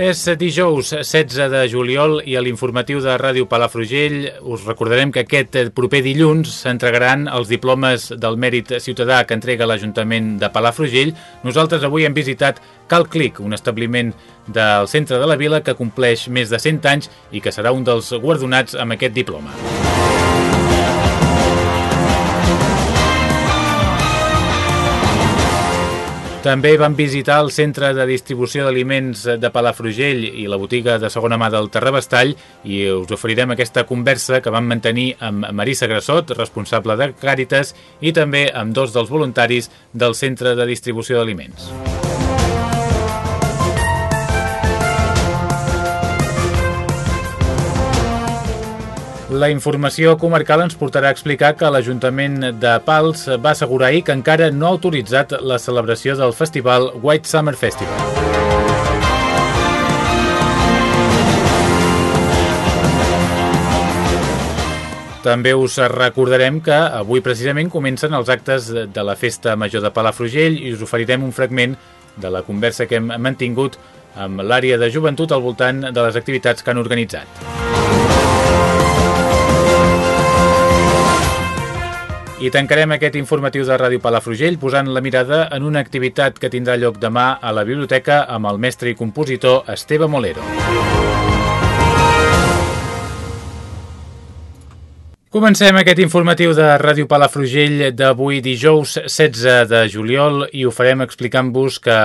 És dijous 16 de juliol i a l'informatiu de Ràdio Palafrugell us recordarem que aquest proper dilluns s'entregaran els diplomes del mèrit ciutadà que entrega l'Ajuntament de Palafrugell. Nosaltres avui hem visitat Cal Clic, un establiment del centre de la vila que compleix més de 100 anys i que serà un dels guardonats amb aquest diploma. També vam visitar el centre de distribució d'aliments de Palafrugell i la botiga de segona mà del Terrabastall i us oferirem aquesta conversa que vam mantenir amb Marissa Grassot, responsable de Càritas, i també amb dos dels voluntaris del centre de distribució d'aliments. La informació comarcal ens portarà a explicar que l'Ajuntament de Pals va assegurar ahir que encara no ha autoritzat la celebració del festival White Summer Festival. També us recordarem que avui precisament comencen els actes de la Festa Major de Palafrugell i us oferirem un fragment de la conversa que hem mantingut amb l'àrea de joventut al voltant de les activitats que han organitzat. I tancarem aquest informatiu de Ràdio Palafrugell posant la mirada en una activitat que tindrà lloc demà a la biblioteca amb el mestre i compositor Esteve Molero. Comencem aquest informatiu de Ràdio Palafrugell d'avui dijous 16 de juliol i ho farem explicant-vos que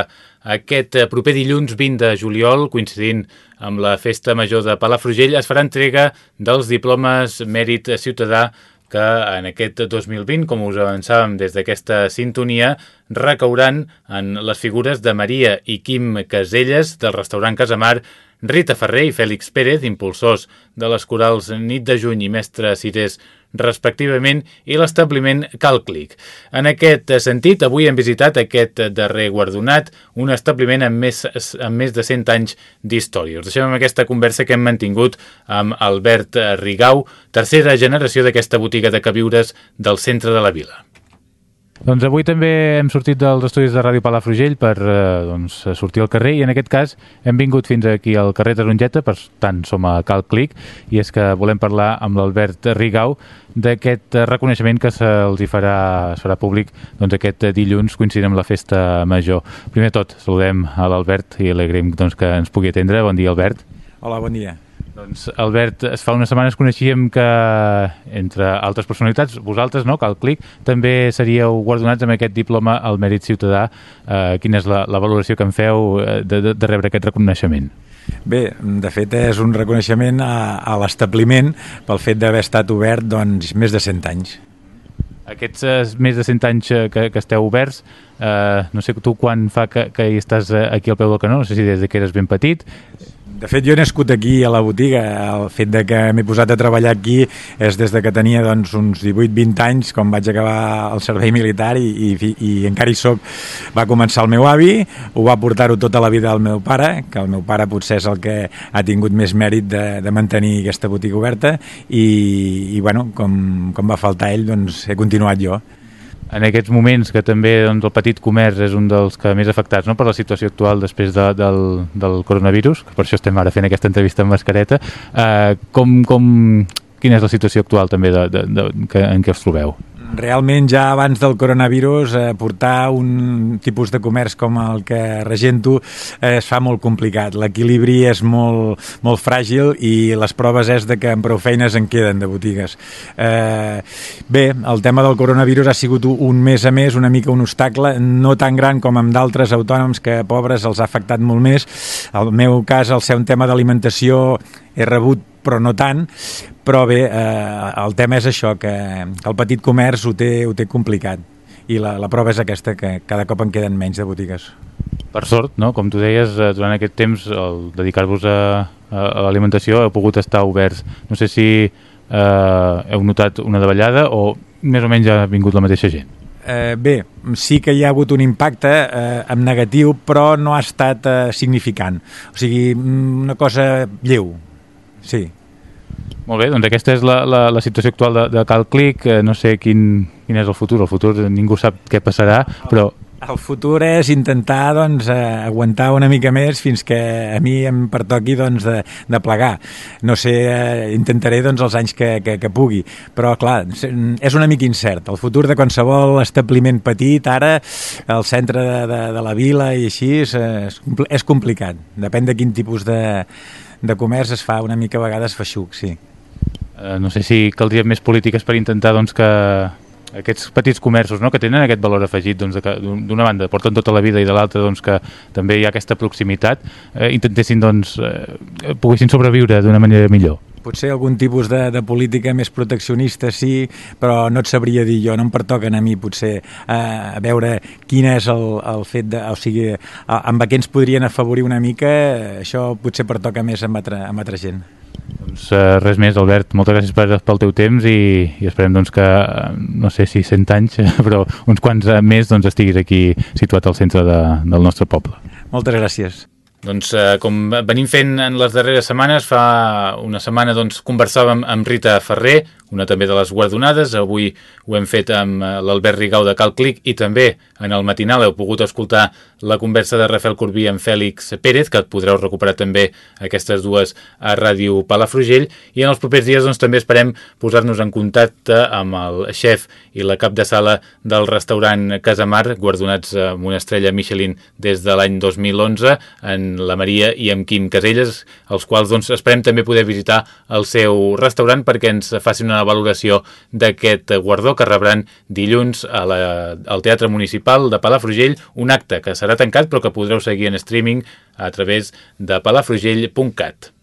aquest proper dilluns 20 de juliol, coincidint amb la Festa Major de Palafrugell, es farà entrega dels diplomes Mèrit Ciutadà que en aquest 2020, com us avançàvem des d'aquesta sintonia, recauran en les figures de Maria i Quim Caselles del restaurant Casamar, Rita Ferrer i Fèlix Pérez, impulsors de les corals Nit de Juny i Mestre Cirés respectivament, i l'establiment Calclic. En aquest sentit, avui hem visitat aquest darrer guardonat, un establiment amb més, amb més de 100 anys d'història. Us deixem amb aquesta conversa que hem mantingut amb Albert Rigau, tercera generació d'aquesta botiga de queviures del centre de la vila. Doncs avui també hem sortit dels estudis de Ràdio Palafrugell per eh, doncs, sortir al carrer i en aquest cas hem vingut fins aquí al carrer Tarongeta, per tant som a Cal Clic i és que volem parlar amb l'Albert Rigau d'aquest reconeixement que se'ls hi farà, es farà públic doncs, aquest dilluns coincidint amb la festa major. Primer tot, saludem a l'Albert i alegrem doncs, que ens pugui atendre. Bon dia, Albert. Hola, bon dia. Doncs, Albert, es fa unes setmanes coneixíem que, entre altres personalitats, vosaltres, no?, que al CLIC, també seríeu guardonats amb aquest diploma al mèrit ciutadà. Eh, quina és la, la valoració que en feu de, de, de rebre aquest reconeixement? Bé, de fet és un reconeixement a, a l'establiment pel fet d'haver estat obert doncs, més de 100 anys. Aquests eh, més de 100 anys eh, que, que esteu oberts, eh, no sé tu quan fa que, que hi estàs eh, aquí al peu del canó, no sé si des que eres ben petit, de fet, jo he nascut aquí a la botiga. El fet de que m'he posat a treballar aquí és des de que tenia doncs, uns 18-20 anys, quan vaig acabar el servei militar i, i, i encara hi soc. Va començar el meu avi, ho va portar-ho tota la vida al meu pare, que el meu pare potser és el que ha tingut més mèrit de, de mantenir aquesta botiga oberta i, i bueno, com, com va faltar ell, doncs he continuat jo en aquests moments que també doncs, el petit comerç és un dels que més afectats no, per la situació actual després de, del, del coronavirus, que per això estem ara fent aquesta entrevista amb mascareta, eh, com, com, quina és la situació actual també de, de, de, que, en què us trobeu? Realment ja abans del coronavirus eh, portar un tipus de comerç com el que regento eh, es fa molt complicat. L'equilibri és molt, molt fràgil i les proves és de que amb prou feines en queden de botigues. Eh, bé, el tema del coronavirus ha sigut un mes a més una mica un obstacle, no tan gran com amb d'altres autònoms que pobres els ha afectat molt més. El meu cas, al ser un tema d'alimentació, he rebut però no tant, però bé, eh, el tema és això, que, que el petit comerç ho té, ho té complicat i la, la prova és aquesta, que cada cop en queden menys de botigues. Per sort, no? com tu deies, eh, durant aquest temps el dedicar-vos a, a, l'alimentació heu pogut estar oberts. No sé si eh, heu notat una davallada o més o menys ha vingut la mateixa gent. Eh, bé, sí que hi ha hagut un impacte eh, en negatiu, però no ha estat eh, significant. O sigui, mm, una cosa lleu, sí. Molt bé, doncs aquesta és la, la, la situació actual de, de Cal Click. Eh, no sé quin, quin és el futur. El futur ningú sap què passarà, però el futur és intentar doncs, eh, aguantar una mica més fins que a mi em pertoqui doncs, de, de plegar. No sé, eh, intentaré doncs, els anys que, que, que pugui, però clar, és una mica incert. El futur de qualsevol establiment petit, ara, al centre de, de, de la vila i així, és, és complicat. Depèn de quin tipus de, de comerç es fa una mica a vegades feixuc, sí. Uh, no sé si caldria més polítiques per intentar doncs, que, aquests petits comerços no? que tenen aquest valor afegit doncs, que d'una banda porten tota la vida i de l'altra doncs, que també hi ha aquesta proximitat eh, intentessin doncs, eh, poguessin sobreviure d'una manera millor potser algun tipus de, de política més proteccionista sí, però no et sabria dir jo, no em pertoquen a mi potser eh, a veure quin és el, el fet de, o sigui, a, amb què ens podrien afavorir una mica, això potser pertoca més amb altra, amb altra gent. Doncs uh, res més, Albert, moltes gràcies per, pel teu temps i, i esperem doncs, que, no sé si 100 anys, però uns quants més doncs, estiguis aquí situat al centre de, del nostre poble. Moltes gràcies. Doncs eh, com venim fent en les darreres setmanes, fa una setmana doncs, conversàvem amb Rita Ferrer, una també de les guardonades. Avui ho hem fet amb eh, l'Albert Rigau de Calclic i també en el matinal heu pogut escoltar la conversa de Rafael Corbí amb Fèlix Pérez, que podreu recuperar també aquestes dues a Ràdio Palafrugell. I en els propers dies doncs, també esperem posar-nos en contacte amb el xef i la cap de sala del restaurant Casamar, guardonats amb una estrella Michelin des de l'any 2011, en la Maria i amb Quim Caselles, els quals doncs, esperem també poder visitar el seu restaurant perquè ens facin una valoració d'aquest guardó que rebran dilluns a la, al Teatre Municipal de Palafrugell, un acte que serà tancat però que podreu seguir en streaming a través de palafrugell.cat.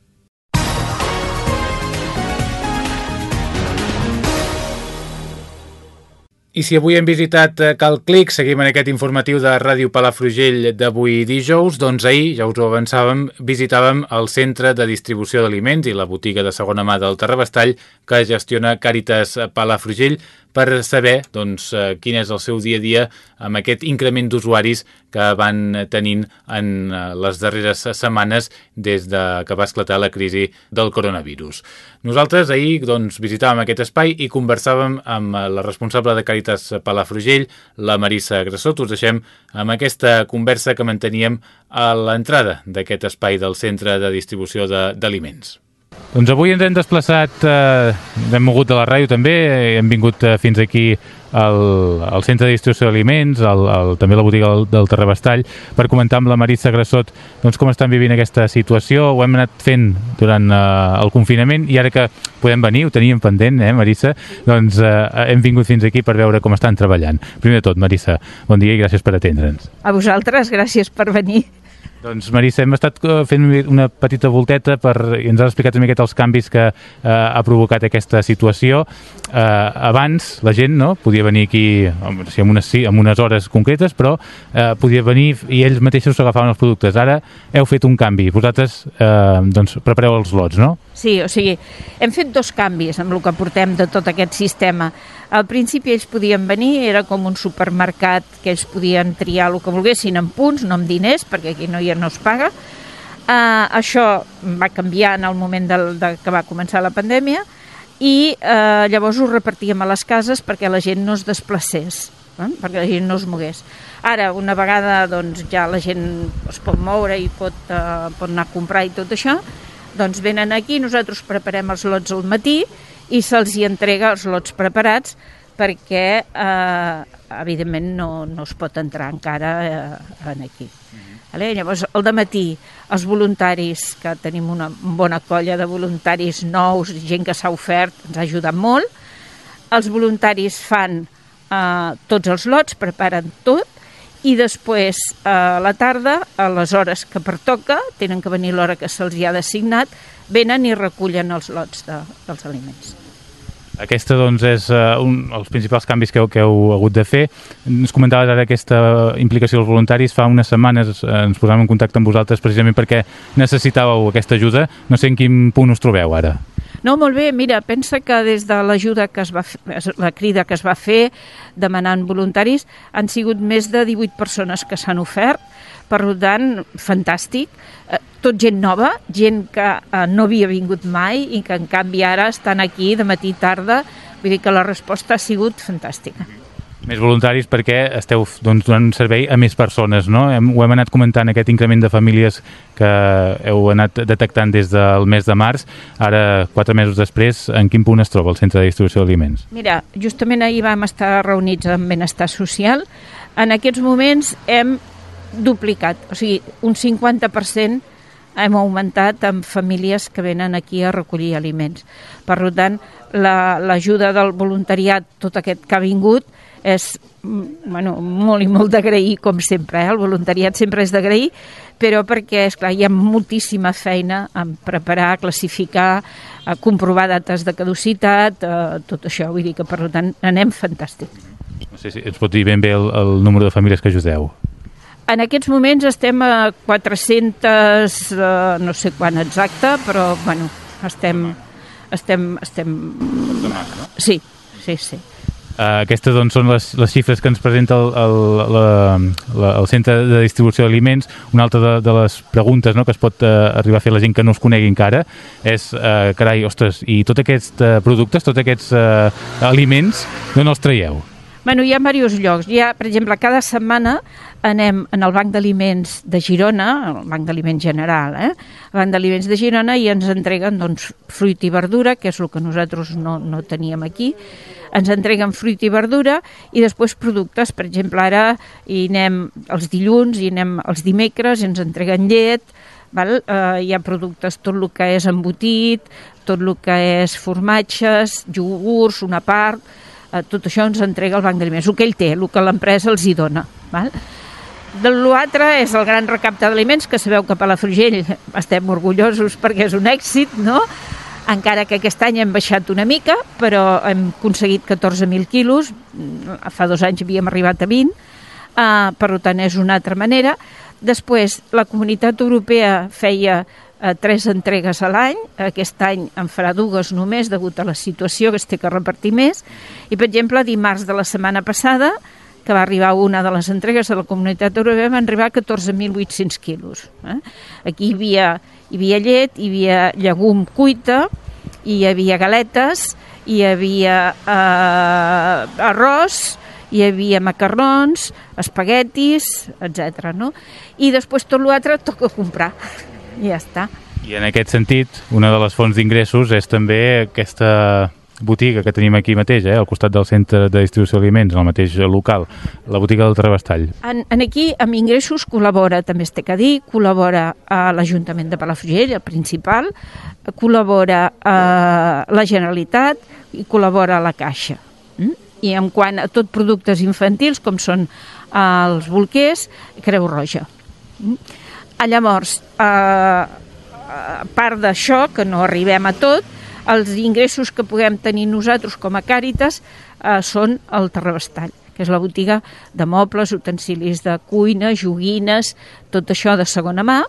I si avui hem visitat eh, Cal Clic, seguim en aquest informatiu de Ràdio Palafrugell d'avui dijous, doncs ahir, ja us ho avançàvem, visitàvem el centre de distribució d'aliments i la botiga de segona mà del Terrabastall que gestiona Càritas Palafrugell per saber doncs, eh, quin és el seu dia a dia amb aquest increment d'usuaris que van tenint en eh, les darreres setmanes des de que va esclatar la crisi del coronavirus. Nosaltres ahir doncs, visitàvem aquest espai i conversàvem amb eh, la responsable de Càritas Palafrugell, la Marissa Grassot. Us deixem amb aquesta conversa que manteníem a l'entrada d'aquest espai del centre de distribució d'aliments. Doncs avui ens hem desplaçat, eh, hem mogut de la ràdio també, hem vingut eh, fins aquí al, al centre de distribució d'aliments, també la botiga del, del Terrabastall, per comentar amb la Marissa Grassot doncs, com estan vivint aquesta situació. Ho hem anat fent durant eh, el confinament i ara que podem venir, ho teníem pendent, eh, Marissa, doncs eh, hem vingut fins aquí per veure com estan treballant. Primer de tot, Marissa, bon dia i gràcies per atendre'ns. A vosaltres, gràcies per venir. Doncs Marissa, hem estat eh, fent una petita volteta per, i ens has explicat una miqueta els canvis que eh, ha provocat aquesta situació. Eh, abans la gent no podia venir aquí sí, amb, unes, sí, amb unes hores concretes, però eh, podia venir i ells mateixos s'agafaven els productes. Ara heu fet un canvi. Vosaltres eh, doncs, prepareu els lots, no? Sí, o sigui, hem fet dos canvis amb el que portem de tot aquest sistema. Al principi ells podien venir, era com un supermercat que ells podien triar el que volguessin en punts, no amb diners, perquè aquí no, ja no es paga. Uh, això va canviar en el moment del, de que va començar la pandèmia i uh, llavors ho repartíem a les cases perquè la gent no es desplacés, eh? perquè la gent no es mogués. Ara, una vegada doncs, ja la gent es pot moure i pot, uh, pot anar a comprar i tot això, doncs venen aquí, nosaltres preparem els lots al matí i se'ls hi entrega els lots preparats perquè eh, evidentment no, no es pot entrar encara eh, en aquí. Vale? Llavors, al matí, els voluntaris, que tenim una bona colla de voluntaris nous, gent que s'ha ofert, ens ha ajudat molt, els voluntaris fan eh, tots els lots, preparen tot, i després a la tarda, a les hores que pertoca, tenen que venir l'hora que se'ls ha designat, venen i recullen els lots de, dels aliments. Aquesta doncs, és uh, un dels principals canvis que, heu, que heu hagut de fer. Ens comentaves ara aquesta implicació dels voluntaris. Fa unes setmanes uh, ens posàvem en contacte amb vosaltres precisament perquè necessitàveu aquesta ajuda. No sé en quin punt us trobeu ara. No, molt bé, mira, pensa que des de l'ajuda que es va fer, la crida que es va fer demanant voluntaris han sigut més de 18 persones que s'han ofert, per tant, fantàstic. Eh, tot gent nova, gent que eh, no havia vingut mai i que en canvi ara estan aquí de matí i tarda, vull dir que la resposta ha sigut fantàstica. Més voluntaris perquè esteu doncs, donant servei a més persones, no? Hem, ho hem anat comentant, aquest increment de famílies que heu anat detectant des del mes de març. Ara, quatre mesos després, en quin punt es troba el Centre de Distribució d'Aliments? Mira, justament ahir vam estar reunits amb Benestar Social. En aquests moments hem duplicat, o sigui, un 50% hem augmentat amb famílies que venen aquí a recollir aliments. Per tant, l'ajuda la, del voluntariat, tot aquest que ha vingut, és bueno, molt i molt d'agrair, com sempre, eh? el voluntariat sempre és d'agrair, però perquè, és clar, hi ha moltíssima feina en preparar, classificar, a comprovar dates de caducitat, eh, tot això, vull dir que, per tant, anem fantàstic. No sé si ens pot dir ben bé el, el número de famílies que ajudeu. En aquests moments estem a 400, eh, no sé quan exacte, però, bueno, estem... estem, estem... Sí, sí, sí. Uh, aquestes doncs, són les, les xifres que ens presenta el, el, la, la, el Centre de Distribució d'Aliments. Una altra de, de les preguntes no, que es pot uh, arribar a fer la gent que no es conegui encara és, uh, carai, ostres, i tots aquests uh, productes, tots aquests uh, aliments, d'on els traieu? Bueno, hi ha diversos llocs. Hi ha, per exemple, cada setmana anem en el Banc d'Aliments de Girona, el Banc d'Aliments General, eh? el Banc d'Aliments de Girona, i ens entreguen doncs, fruit i verdura, que és el que nosaltres no, no teníem aquí, ens entreguen fruit i verdura i després productes, per exemple, ara hi anem els dilluns, i anem els dimecres, i ens entreguen llet, val? Eh, hi ha productes, tot el que és embotit, tot el que és formatges, iogurts, una part, eh, tot això ens entrega el Banc d'Aliments, el que ell té, el que l'empresa els hi dona. Val? L'altre és el gran recapte d'aliments, que sabeu que a Palafrugell estem orgullosos perquè és un èxit, no? Encara que aquest any hem baixat una mica, però hem aconseguit 14.000 quilos, fa dos anys havíem arribat a 20, uh, per tant és una altra manera. Després, la comunitat europea feia eh, tres entregues a l'any. Aquest any en farà dues només, degut a la situació que es té que repartir més. I, per exemple, dimarts de la setmana passada, que va arribar una de les entregues de la Comunitat Europea, van arribar a 14.800 quilos. Eh? Aquí hi havia, hi havia llet, hi havia llegum cuita, hi havia galetes, hi havia eh, arròs, hi havia macarrons, espaguetis, etc. No? I després tot l'altre toca comprar i ja està. I en aquest sentit, una de les fonts d'ingressos és també aquesta botiga que tenim aquí mateix, eh, al costat del centre de distribució d'aliments, en el mateix local, la botiga del Travestall. En, en aquí, amb ingressos, col·labora, també es té que dir, col·labora a l'Ajuntament de Palafrugell, el principal, col·labora a la Generalitat i col·labora a la Caixa. Mm? I en quant a tot productes infantils, com són els bolquers, Creu Roja. Ah, llavors, eh, a part d'això, que no arribem a tot, els ingressos que puguem tenir nosaltres com a Càritas eh, són el Terrabastall, que és la botiga de mobles, utensilis de cuina, joguines, tot això de segona mà,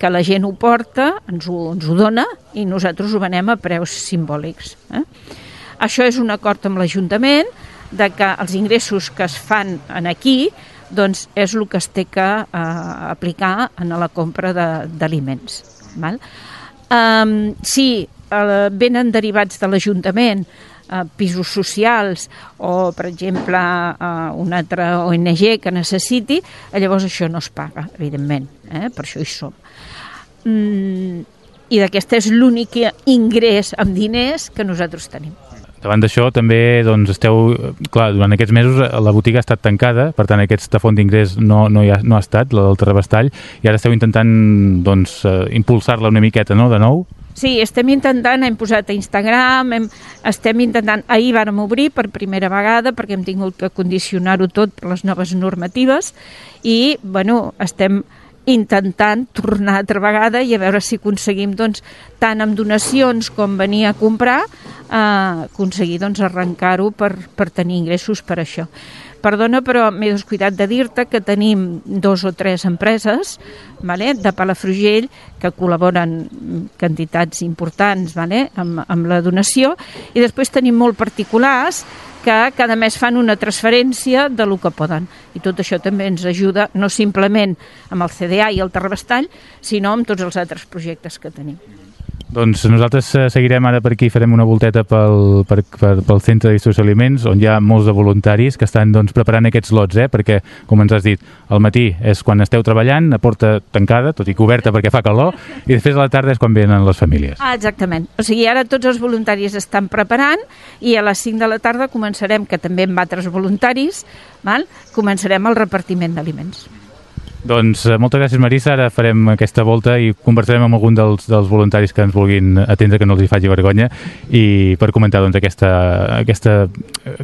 que la gent ho porta, ens ho, ens ho dona i nosaltres ho venem a preus simbòlics. Eh? Això és un acord amb l'Ajuntament de que els ingressos que es fan en aquí doncs és el que es té que eh, aplicar en la compra d'aliments. Um, si uh, venen derivats de l'Ajuntament, uh, pisos socials o, per exemple, uh, una altra ONG que necessiti, llavors això no es paga, evidentment, eh? per això hi som. Mm, I d'aquest és l'únic ingrés amb diners que nosaltres tenim. Davant d'això també doncs, esteu, clar, durant aquests mesos la botiga ha estat tancada, per tant aquesta font d'ingrés no, no, ha, no ha estat, la del Terrabastall, i ara esteu intentant doncs, eh, impulsar-la una miqueta, no?, de nou? Sí, estem intentant, hem posat a Instagram, hem, estem intentant, ahir vàrem obrir per primera vegada perquè hem tingut que condicionar-ho tot per les noves normatives i, bueno, estem intentant tornar altra vegada i a veure si aconseguim doncs, tant amb donacions com venir a comprar eh, aconseguir doncs, arrencar-ho per, per tenir ingressos per això. Perdona, però m'he descuidat de dir-te que tenim dos o tres empreses vale, de Palafrugell que col·laboren quantitats importants vale, amb, amb la donació i després tenim molt particulars que cada mes fan una transferència de lo que poden. I tot això també ens ajuda, no simplement amb el CDA i el Terrabastall, sinó amb tots els altres projectes que tenim. Doncs nosaltres eh, seguirem ara per aquí, farem una volteta pel, per, per, pel centre de distribució d'aliments, on hi ha molts de voluntaris que estan doncs, preparant aquests lots, eh? perquè, com ens has dit, al matí és quan esteu treballant, a porta tancada, tot i coberta perquè fa calor, i després a la tarda és quan venen les famílies. Ah, exactament. O sigui, ara tots els voluntaris estan preparant i a les 5 de la tarda començarem, que també amb altres voluntaris, val? començarem el repartiment d'aliments. Doncs eh, moltes gràcies Marisa, ara farem aquesta volta i conversarem amb algun dels, dels voluntaris que ens vulguin atendre, que no els hi faci vergonya i per comentar doncs, aquesta, aquesta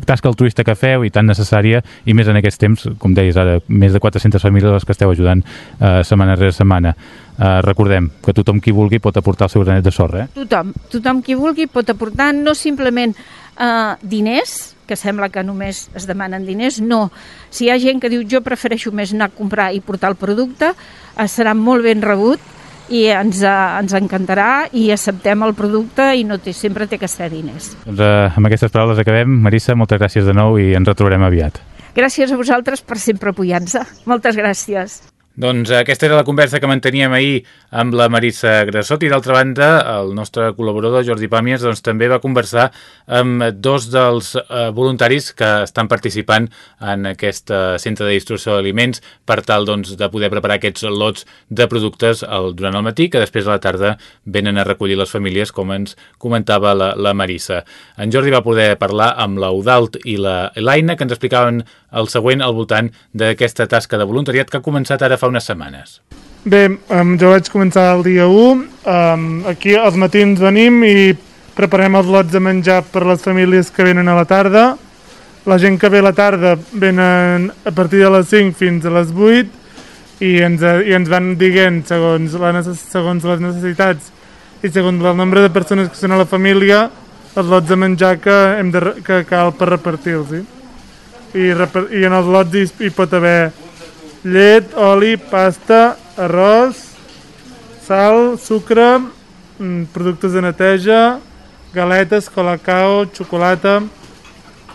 tasca altruista que feu i tan necessària i més en aquests temps, com deies ara, més de 400 famílies les que esteu ajudant eh, setmana rere setmana. Eh, recordem que tothom qui vulgui pot aportar el seu granet de sorra. Eh? Tothom, tothom qui vulgui pot aportar no simplement eh, diners, que sembla que només es demanen diners, no. Si hi ha gent que diu jo prefereixo més anar a comprar i portar el producte, eh, serà molt ben rebut i ens, eh, ens encantarà i acceptem el producte i no té, sempre té que ser diners. Doncs eh, amb aquestes paraules acabem. Marissa, moltes gràcies de nou i ens retrobarem aviat. Gràcies a vosaltres per sempre apoyar-nos. Moltes gràcies. Doncs aquesta era la conversa que manteníem ahir amb la Marissa Grassot i d'altra banda el nostre col·laborador Jordi Pàmies doncs, també va conversar amb dos dels eh, voluntaris que estan participant en aquest eh, centre de distribució d'aliments per tal doncs, de poder preparar aquests lots de productes el, durant el matí que després a la tarda venen a recollir les famílies com ens comentava la, la Marissa. En Jordi va poder parlar amb l'Eudalt i l'Aina que ens explicaven el següent al voltant d'aquesta tasca de voluntariat que ha començat ara fa unes setmanes. Bé, um, jo vaig començar el dia 1, um, aquí als matins venim i preparem els lots de menjar per les famílies que venen a la tarda. La gent que ve a la tarda venen a partir de les 5 fins a les 8 i ens, i ens van dient segons, la necess segons les necessitats i segons el nombre de persones que són a la família els lots de menjar que, hem de, que cal per repartir-los. Sí? I, i en els lots hi, hi pot haver llet, oli, pasta, arròs, sal, sucre, mm, productes de neteja, galetes, colacao, xocolata,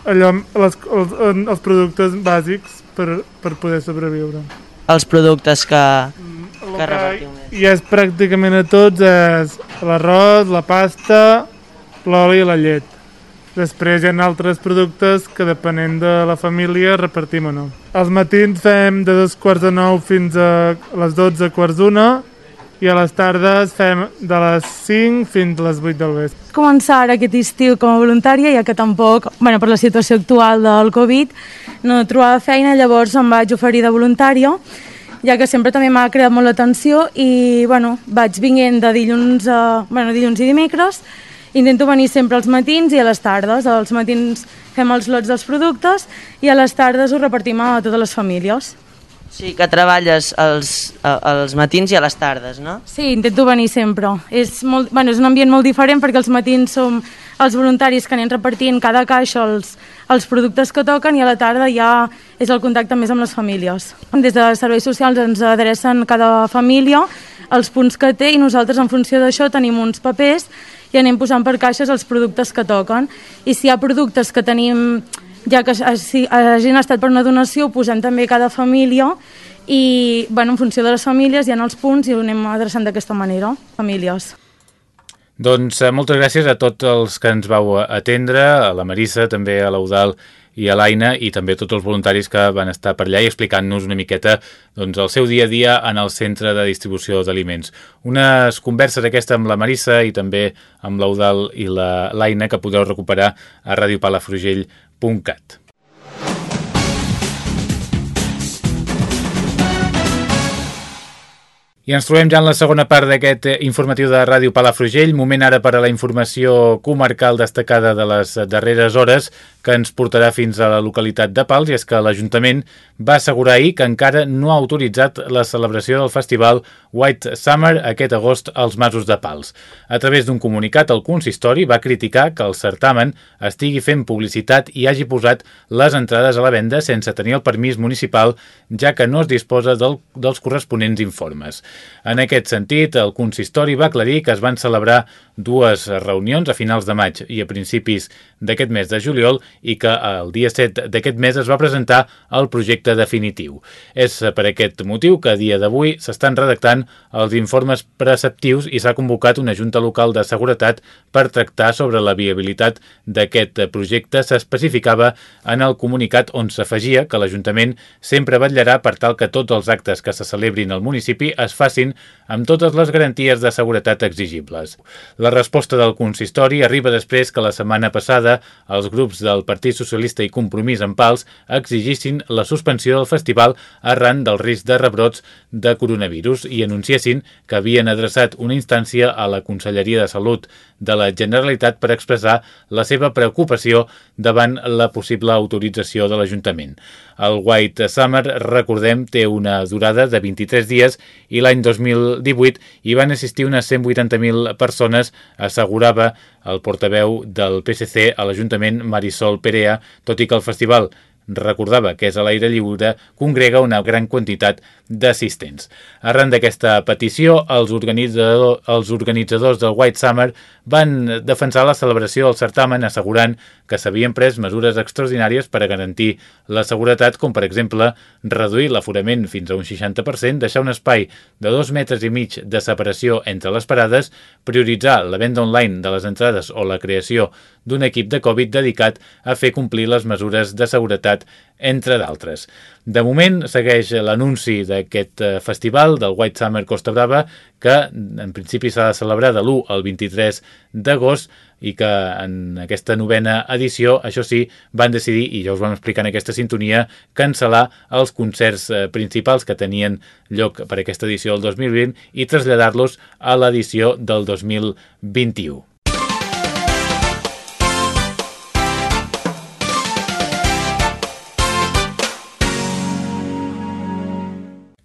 allò, les, els, els productes bàsics per, per poder sobreviure. Els productes que, mm, que repartiu més. I és pràcticament a tots és l'arròs, la pasta, l'oli i la llet. Després hi ha altres productes que depenent de la família repartim o no. Els matins fem de dos quarts de nou fins a les 12 quarts d'una i a les tardes fem de les 5 fins a les 8 del vespre. Començar aquest estiu com a voluntària, ja que tampoc, bueno, per la situació actual del Covid, no trobava feina, llavors em vaig oferir de voluntària, ja que sempre també m'ha creat molt l'atenció i bueno, vaig vinguent de dilluns, a, bueno, dilluns i dimecres, Intento venir sempre als matins i a les tardes. Als matins fem els lots dels productes i a les tardes ho repartim a totes les famílies. Sí, que treballes els, els matins i a les tardes, no? Sí, intento venir sempre. És, molt, bueno, és un ambient molt diferent perquè els matins som els voluntaris que anem repartint cada caixa els, els productes que toquen i a la tarda ja és el contacte més amb les famílies. Des de serveis socials ens adrecen cada família els punts que té i nosaltres en funció d'això tenim uns papers i anem posant per caixes els productes que toquen. I si hi ha productes que tenim, ja que si hagin estat per una donació, ho posem també cada família i bueno, en funció de les famílies hi ha els punts i ho anem adreçant d'aquesta manera, famílies. Doncs eh, moltes gràcies a tots els que ens vau atendre, a la Marissa, també a l'Eudal i a l'Aina i també tots els voluntaris que van estar per allà i explicant-nos una miqueta doncs, el seu dia a dia en el centre de distribució d'aliments. Unes converses aquesta amb la Marissa i també amb l'Eudal i l'Aina que podeu recuperar a radiopalafrugell.cat. I ens trobem ja en la segona part d'aquest eh, informatiu de Ràdio Palafrugell, moment ara per a la informació comarcal destacada de les darreres hores que ens portarà fins a la localitat de Pals i és que l'Ajuntament va assegurar ahir que encara no ha autoritzat la celebració del festival White Summer aquest agost als Masos de Pals. A través d'un comunicat, el consistori va criticar que el certamen estigui fent publicitat i hagi posat les entrades a la venda sense tenir el permís municipal, ja que no es disposa del, dels corresponents informes. En aquest sentit, el consistori va aclarir que es van celebrar dues reunions a finals de maig i a principis d'aquest mes de juliol i que el dia 7 d'aquest mes es va presentar el projecte definitiu. És per aquest motiu que a dia d'avui s'estan redactant els informes preceptius i s'ha convocat una Junta Local de Seguretat per tractar sobre la viabilitat d'aquest projecte. S'especificava en el comunicat on s'afegia que l'Ajuntament sempre vetllarà per tal que tots els actes que se celebrin al municipi es facin amb totes les garanties de seguretat exigibles. La resposta del consistori arriba després que la setmana passada els grups del Partit Socialista i Compromís en Pals exigissin la suspensió del festival arran del risc de rebrots de coronavirus i anunciessin que havien adreçat una instància a la Conselleria de Salut de la Generalitat per expressar la seva preocupació davant la possible autorització de l'Ajuntament. El White Summer, recordem, té una durada de 23 dies i l'any 2018 hi van assistir unes 180.000 persones, assegurava el portaveu del PSC a l'Ajuntament Marisol Perea, tot i que el festival recordava que és a l'aire lliure, congrega una gran quantitat d'assistents. Arran d'aquesta petició, els, organitzador, els organitzadors del White Summer van defensar la celebració del certamen assegurant que s'havien pres mesures extraordinàries per a garantir la seguretat, com per exemple reduir l'aforament fins a un 60%, deixar un espai de dos metres i mig de separació entre les parades, prioritzar la venda online de les entrades o la creació d'un equip de Covid dedicat a fer complir les mesures de seguretat, entre d'altres. De moment segueix l'anunci d'aquest eh, festival del White Summer Costa Brava que en principi s'ha de celebrar de l'1 al 23 d'agost i que en aquesta novena edició, això sí, van decidir, i ja us vam explicar en aquesta sintonia, cancel·lar els concerts eh, principals que tenien lloc per aquesta edició del 2020 i traslladar-los a l'edició del 2021.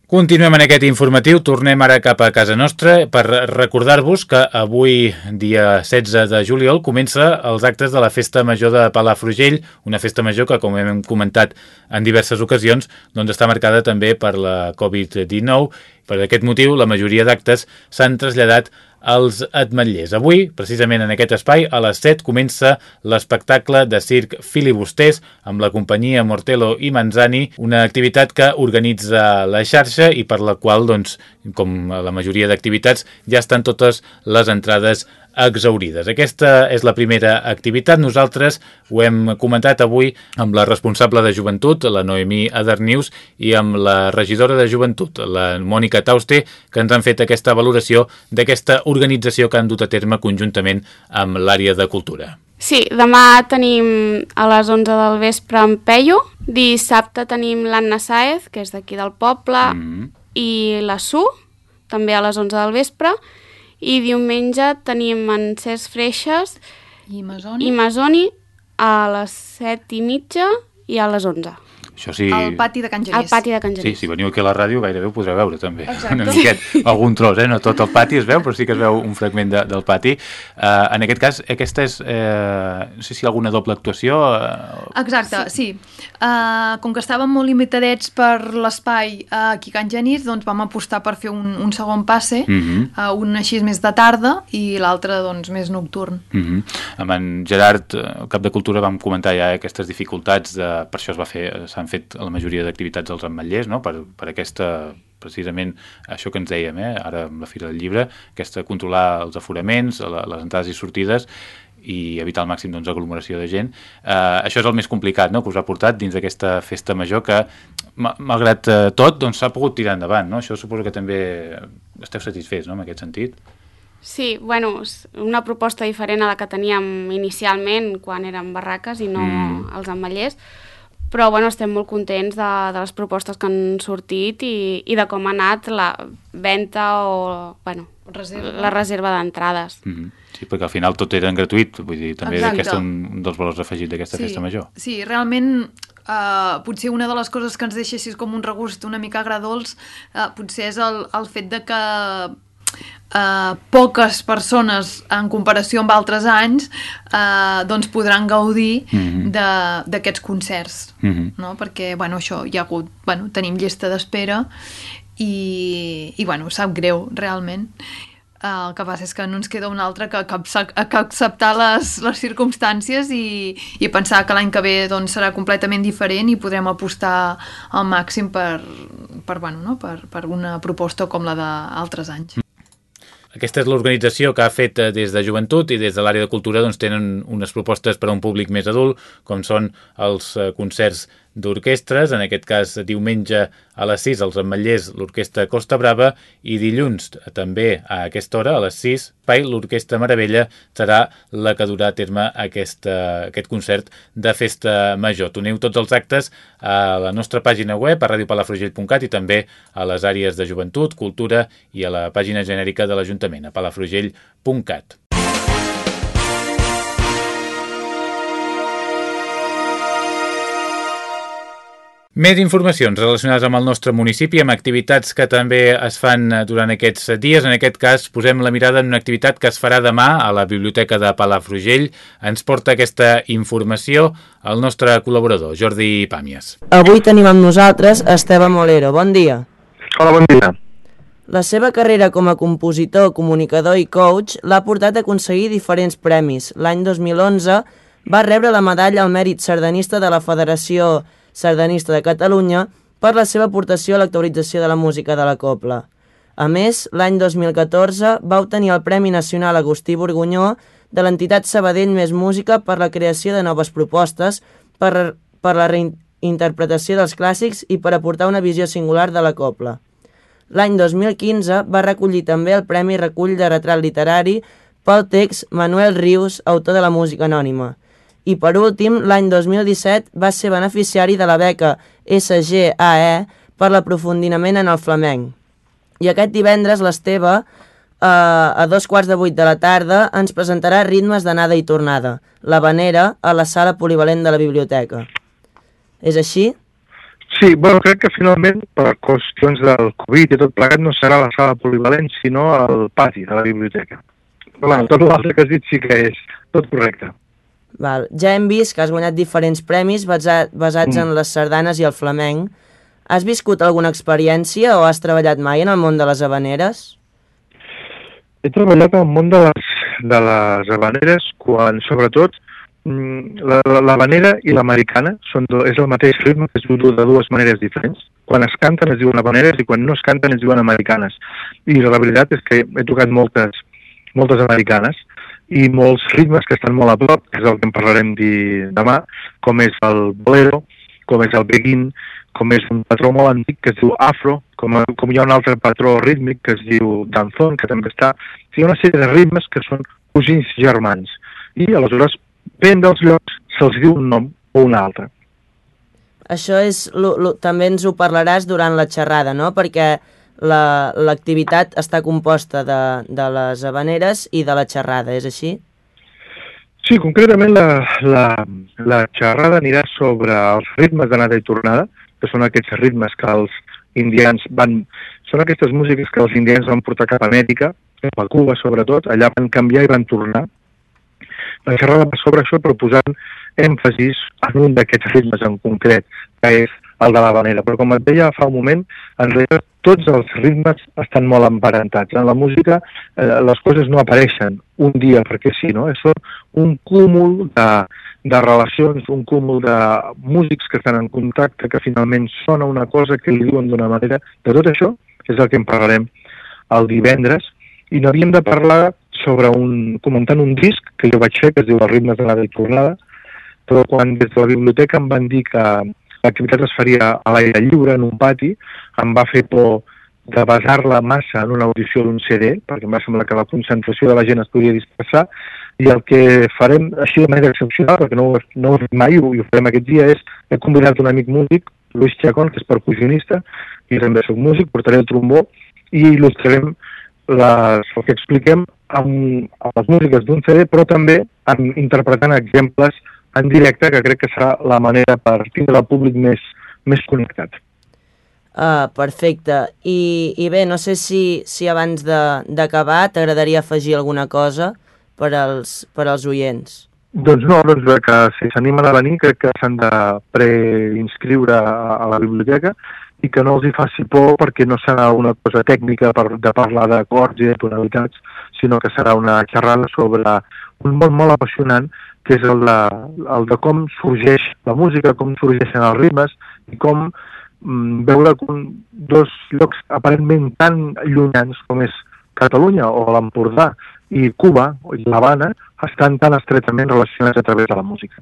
Continuem en aquest informatiu, tornem ara cap a casa nostra per recordar-vos que avui, dia 16 de juliol, comença els actes de la Festa Major de Palafrugell, una festa major que, com hem comentat en diverses ocasions, doncs està marcada també per la Covid-19. Per aquest motiu, la majoria d'actes s'han traslladat als Atmetllers. Avui, precisament en aquest espai, a les 7 comença l'espectacle de circ filibusters amb la companyia Mortello i Manzani, una activitat que organitza la xarxa i per la qual, doncs, com la majoria d'activitats, ja estan totes les entrades exaurides. Aquesta és la primera activitat. Nosaltres ho hem comentat avui amb la responsable de joventut, la Noemí Adarnius, i amb la regidora de joventut, la Mònica Tauste, que ens han fet aquesta valoració d'aquesta organització que han dut a terme conjuntament amb l'àrea de cultura. Sí, demà tenim a les 11 del vespre en Peyo, dissabte tenim l'Anna Saez, que és d'aquí del poble, mm i la Su, també a les 11 del vespre, i diumenge tenim en Cesc Freixes i Masoni, i Masoni a les 7 i mitja i a les 11. Això sí... Al pati de Can Genís. Al pati de Can Genís. Sí, si veniu aquí a la ràdio gairebé ho podreu veure també. Exacte. Una miquet, algun tros, eh? No tot el pati es veu, però sí que es veu un fragment de, del pati. Uh, en aquest cas, aquesta és, eh, no sé si alguna doble actuació... Uh... Exacte, sí. sí. Uh, com que estàvem molt limitadets per l'espai uh, aquí a Can Genís, doncs vam apostar per fer un, un segon passe, uh -huh. uh, un així més de tarda i l'altre doncs més nocturn. Uh -huh. Amb en Gerard, cap de Cultura, vam comentar ja eh, aquestes dificultats, de, per això es va fer, han fet la majoria d'activitats als ametllers, no? per, per aquesta precisament això que ens dèiem, eh? ara amb la Fira del Llibre, aquesta controlar els aforaments, la, les entrades i sortides i evitar al màxim doncs, aglomeració de gent. Eh, això és el més complicat no? que us ha portat dins d'aquesta festa major que, malgrat eh, tot, doncs, s'ha doncs, pogut tirar endavant. No? Això suposo que també esteu satisfets no? en aquest sentit. Sí, bueno, una proposta diferent a la que teníem inicialment quan érem barraques i no mm. els ametllers, però bueno, estem molt contents de, de les propostes que han sortit i, i de com ha anat la venda o bueno, reserva. la reserva d'entrades. Mm -hmm. Sí, perquè al final tot era gratuït, vull dir, també aquest un, un dels valors afegits d'aquesta sí, festa major. Sí, realment Uh, potser una de les coses que ens deixa així com un regust una mica agradols uh, potser és el, el fet de que uh, poques persones en comparació amb altres anys uh, doncs podran gaudir mm -hmm. d'aquests concerts mm -hmm. no? perquè bueno, això hi ha hagut bueno, tenim llista d'espera i, i bueno, sap greu realment el que passa és que no ens queda un altre que, que, que acceptar les, les circumstàncies i, i pensar que l'any que ve doncs, serà completament diferent i podrem apostar al màxim per, per, bueno, no? per, per una proposta com la d'altres anys. Aquesta és l'organització que ha fet eh, des de joventut i des de l'àrea de cultura doncs, tenen unes propostes per a un públic més adult, com són els eh, concerts d'orquestres, en aquest cas diumenge a les 6 als Ametllers l'Orquestra Costa Brava i dilluns també a aquesta hora, a les 6, Pai, l'Orquestra Meravella serà la que durà a terme aquest, aquest concert de festa major. Teniu tots els actes a la nostra pàgina web, a radiopalafrugell.cat i també a les àrees de joventut, cultura i a la pàgina genèrica de l'Ajuntament, a palafrugell.cat. Més informacions relacionades amb el nostre municipi, amb activitats que també es fan durant aquests dies. En aquest cas, posem la mirada en una activitat que es farà demà a la Biblioteca de Palafrugell. Ens porta aquesta informació el nostre col·laborador, Jordi Pàmies. Avui tenim amb nosaltres Esteve Molero. Bon dia. Hola, bon dia. La seva carrera com a compositor, comunicador i coach l'ha portat a aconseguir diferents premis. L'any 2011 va rebre la medalla al mèrit sardanista de la Federació sardanista de Catalunya per la seva aportació a l'actualització de la música de la copla. A més, l'any 2014 va obtenir el Premi Nacional Agustí Borgunyó de l'entitat Sabadell Més Música per la creació de noves propostes, per, per la reinterpretació dels clàssics i per aportar una visió singular de la copla. L'any 2015 va recollir també el Premi Recull de Retrat Literari pel text Manuel Rius, autor de la música anònima, i per últim, l'any 2017 va ser beneficiari de la beca SGAE per l'aprofundiment en el flamenc. I aquest divendres l'Esteve, eh, a dos quarts de vuit de la tarda, ens presentarà ritmes d'anada i tornada, la vanera, a la sala polivalent de la biblioteca. És així? Sí, bueno, crec que finalment, per qüestions del Covid i tot plegat, no serà la sala polivalent, sinó el pati de la biblioteca. Però bueno, tot l'altre que has dit sí que és tot correcte. Val. Ja hem vist que has guanyat diferents premis basat, basats mm. en les sardanes i el flamenc. Has viscut alguna experiència o has treballat mai en el món de les habaneres? He treballat en el món de les, de les habaneres quan, sobretot, mm, la i l'americana són do, és el mateix ritme que es diu de dues maneres diferents. Quan es canten es diuen habaneres i quan no es canten es diuen americanes. I la veritat és que he tocat moltes, moltes americanes i molts ritmes que estan molt a prop, que és el que en parlarem demà, com és el bolero, com és el beguin, com és un patró molt antic que es diu afro, com, com hi ha un altre patró rítmic que es diu danzón, que també està... Hi ha una sèrie de ritmes que són cosins germans. I aleshores, ben dels llocs, se'ls diu un nom o un altre. Això és, lo, lo, també ens ho parlaràs durant la xerrada, no? Perquè l'activitat la, està composta de, de les habaneres i de la xerrada, és així? Sí, concretament la, la, la xerrada anirà sobre els ritmes d'anada i tornada, que són aquests ritmes que els indians van... Són aquestes músiques que els indians van portar cap a Amèrica, cap a Cuba sobretot, allà van canviar i van tornar. La xerrada va sobre això, però posant èmfasis en un d'aquests ritmes en concret, que és el de l'havanera. Però com et deia fa un moment, en realitat tots els ritmes estan molt emparentats. En la música eh, les coses no apareixen un dia perquè sí, no? És un cúmul de, de relacions, un cúmul de músics que estan en contacte, que finalment sona una cosa que li diuen d'una manera. De tot això és el que en parlarem el divendres i no havíem de parlar sobre un, comentant un disc que jo vaig fer, que es diu Els ritmes de la i tornada, però quan des de la biblioteca em van dir que l'activitat es faria a l'aire lliure, en un pati, em va fer por de basar-la massa en una audició d'un CD, perquè em va semblar que la concentració de la gent es podia dispersar, I el que farem així de manera excepcional, perquè no, no ho mai, ho, ho farem aquest dia, és he convidat un amic músic, Luis Chacón, que és percussionista, i també soc músic, portaré el trombó, i il·lustrarem les, el que expliquem amb, amb les músiques d'un CD, però també en, interpretant exemples en directe, que crec que serà la manera per tindre el públic més, més connectat. Ah, perfecte. I, I bé, no sé si, si abans d'acabar t'agradaria afegir alguna cosa per als, per als oients. Doncs no, doncs que si s'animen a venir crec que s'han de preinscriure a, a la biblioteca i que no els hi faci por perquè no serà una cosa tècnica per, de parlar d'acords i de tonalitats, sinó que serà una xerrada sobre un món molt apassionant que és el de, el de com sorgeix la música, com sorgeixen els ritmes i com mm, veure com dos llocs aparentment tan llunyans com és Catalunya o l'Empordà i Cuba i l'Havana estan tan estretament relacionats a través de la música.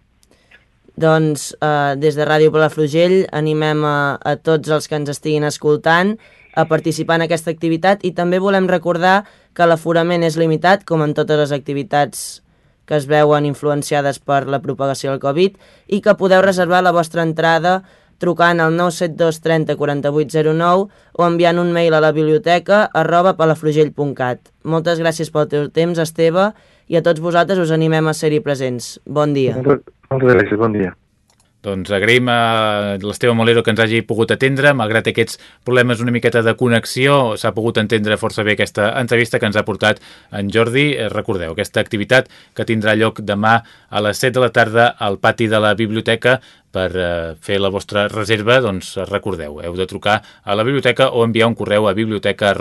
Doncs eh, des de Ràdio Palafrugell animem a, a tots els que ens estiguin escoltant a participar en aquesta activitat i també volem recordar que l'aforament és limitat, com en totes les activitats que es veuen influenciades per la propagació del Covid i que podeu reservar la vostra entrada trucant al 972 30 4809 o enviant un mail a la biblioteca arroba palafrugell.cat. Moltes gràcies pel teu temps, Esteve, i a tots vosaltres us animem a ser-hi presents. Bon dia. Moltes gràcies, bon dia. Doncs agraïm a l'Esteve Molero que ens hagi pogut atendre, malgrat aquests problemes una miqueta de connexió, s'ha pogut entendre força bé aquesta entrevista que ens ha portat en Jordi. Eh, recordeu, aquesta activitat que tindrà lloc demà a les 7 de la tarda al pati de la biblioteca per eh, fer la vostra reserva, doncs recordeu, heu de trucar a la biblioteca o enviar un correu a biblioteca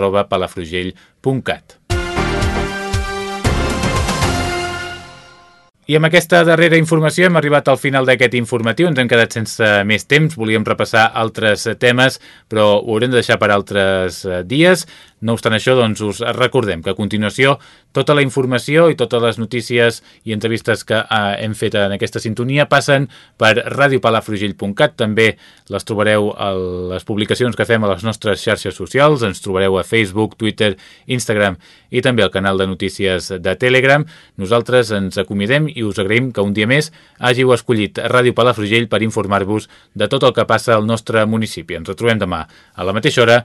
I amb aquesta darrera informació hem arribat al final d'aquest informatiu. Ens hem quedat sense més temps. Volíem repassar altres temes, però ho haurem de deixar per altres eh, dies. No obstant això, doncs us recordem que a continuació tota la informació i totes les notícies i entrevistes que eh, hem fet en aquesta sintonia passen per radiopalafrugell.cat. També les trobareu a les publicacions que fem a les nostres xarxes socials. Ens trobareu a Facebook, Twitter, Instagram i també al canal de notícies de Telegram. Nosaltres ens acomidem i us agraïm que un dia més hàgiu escollit Ràdio Palafrugell per informar-vos de tot el que passa al nostre municipi. Ens retrobem demà a la mateixa hora.